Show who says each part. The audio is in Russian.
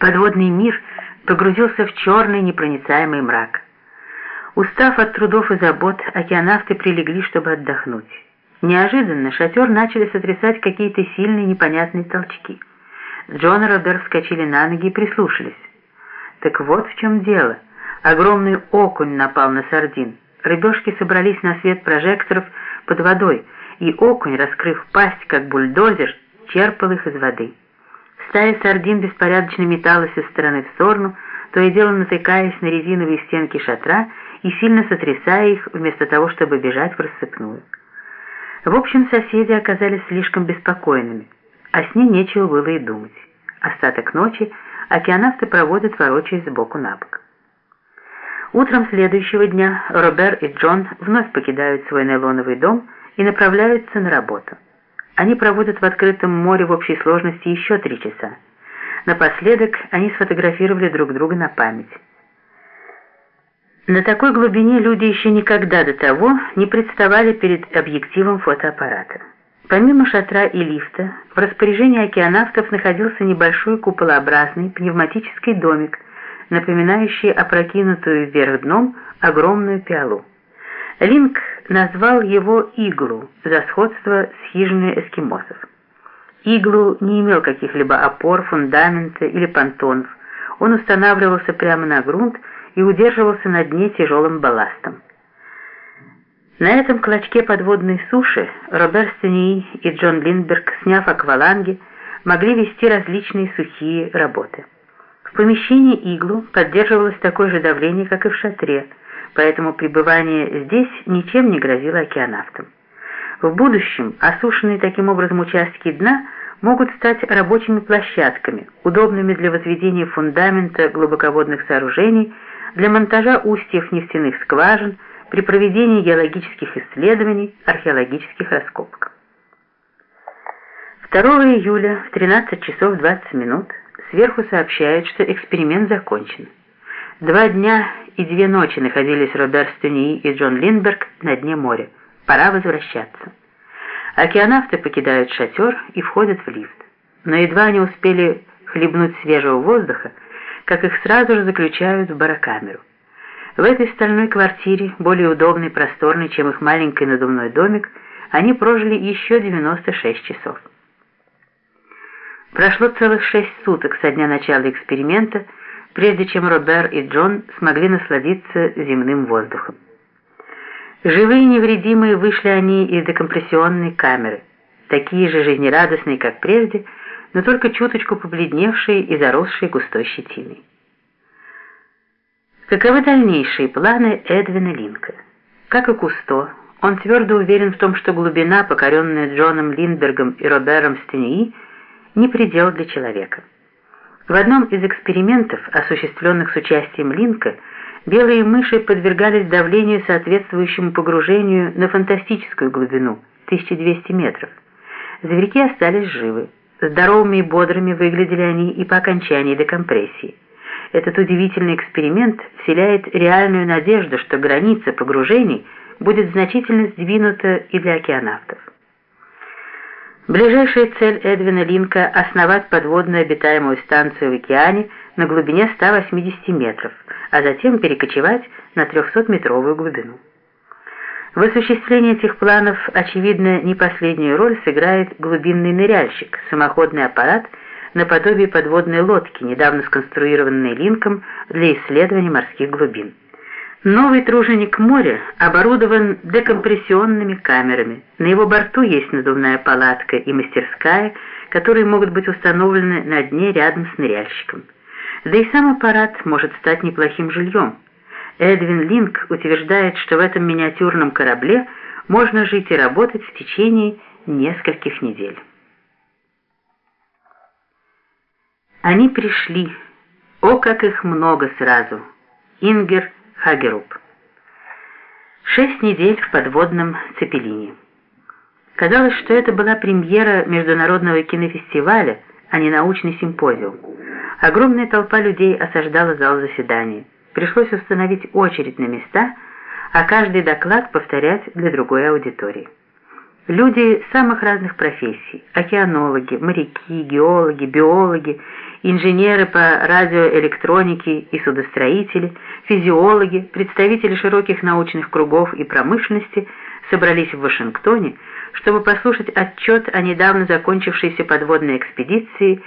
Speaker 1: Подводный мир погрузился в черный непроницаемый мрак. Устав от трудов и забот, океанавты прилегли, чтобы отдохнуть. Неожиданно шатер начали сотрясать какие-то сильные непонятные толчки. Джон и Роберт вскочили на ноги и прислушались. Так вот в чем дело. Огромный окунь напал на сардин. Рыбешки собрались на свет прожекторов под водой, и окунь, раскрыв пасть, как бульдозер, черпал их из воды. Стая сардин беспорядочно металась из стороны в сторону, то и дело натыкаясь на резиновые стенки шатра и сильно сотрясая их, вместо того, чтобы бежать в рассыпную. В общем, соседи оказались слишком беспокойными, а с ней нечего было и думать. Остаток ночи океанавты проводят, ворочаясь сбоку на бок. Утром следующего дня Робер и Джон вновь покидают свой нейлоновый дом и направляются на работу. Они проводят в открытом море в общей сложности еще три часа. Напоследок они сфотографировали друг друга на память. На такой глубине люди еще никогда до того не представали перед объективом фотоаппарата. Помимо шатра и лифта, в распоряжении океанавтов находился небольшой куполообразный пневматический домик, напоминающий опрокинутую вверх дном огромную пиалу. Линк назвал его «Иглу» за сходство с хижиной эскимосов. Иглу не имел каких-либо опор, фундамента или понтонов. Он устанавливался прямо на грунт и удерживался на дне тяжелым балластом. На этом клочке подводной суши Роберт Стении и Джон Линдберг, сняв акваланги, могли вести различные сухие работы. В помещении иглу поддерживалось такое же давление, как и в шатре, поэтому пребывание здесь ничем не грозило океанавтам. В будущем осушенные таким образом участки дна могут стать рабочими площадками, удобными для возведения фундамента глубоководных сооружений для монтажа устьев нефтяных скважин, при проведении геологических исследований, археологических раскопок. 2 июля в 13 часов 20 минут сверху сообщают, что эксперимент закончен. Два дня и две ночи находились Роберт Стюни и Джон Линдберг на дне моря. Пора возвращаться. Океанавты покидают шатер и входят в лифт. Но едва они успели хлебнуть свежего воздуха, как их сразу же заключают в барокамеру. В этой стальной квартире, более удобной и просторной, чем их маленький надувной домик, они прожили еще 96 часов. Прошло целых шесть суток со дня начала эксперимента, прежде чем Робер и Джон смогли насладиться земным воздухом. Живые и невредимые вышли они из декомпрессионной камеры, такие же жизнерадостные, как прежде, но только чуточку побледневшие и заросшие густой щетиной. Каковы дальнейшие планы Эдвина Линка? Как и Кусто, он твердо уверен в том, что глубина, покоренная Джоном Линдбергом и Робером Стении, не предел для человека. В одном из экспериментов, осуществленных с участием Линка, белые мыши подвергались давлению, соответствующему погружению на фантастическую глубину – 1200 метров. Зверьки остались живы. Здоровыми и бодрыми выглядели они и по окончании декомпрессии. Этот удивительный эксперимент вселяет реальную надежду, что граница погружений будет значительно сдвинута и для океанавтов. Ближайшая цель Эдвина Линка – основать подводную обитаемую станцию в океане на глубине 180 метров, а затем перекочевать на 300-метровую глубину. В осуществлении этих планов, очевидно, не последнюю роль сыграет глубинный ныряльщик, самоходный аппарат наподобие подводной лодки, недавно сконструированной Линком для исследования морских глубин. Новый труженик моря оборудован декомпрессионными камерами. На его борту есть надувная палатка и мастерская, которые могут быть установлены на дне рядом с ныряльщиком. Да и сам аппарат может стать неплохим жильем. Эдвин Линк утверждает, что в этом миниатюрном корабле можно жить и работать в течение нескольких недель. Они пришли. О, как их много сразу. Ингер Хагеруп. Шесть недель в подводном цепелине. Казалось, что это была премьера международного кинофестиваля, а не научный симпозиум. Огромная толпа людей осаждала зал заседания. Пришлось установить очередь на места, а каждый доклад повторять для другой аудитории. Люди самых разных профессий – океанологи, моряки, геологи, биологи инженеры по радиоэлектронике и судостроители, физиологи, представители широких научных кругов и промышленности собрались в Вашингтоне, чтобы послушать отчет о недавно закончившейся подводной экспедиции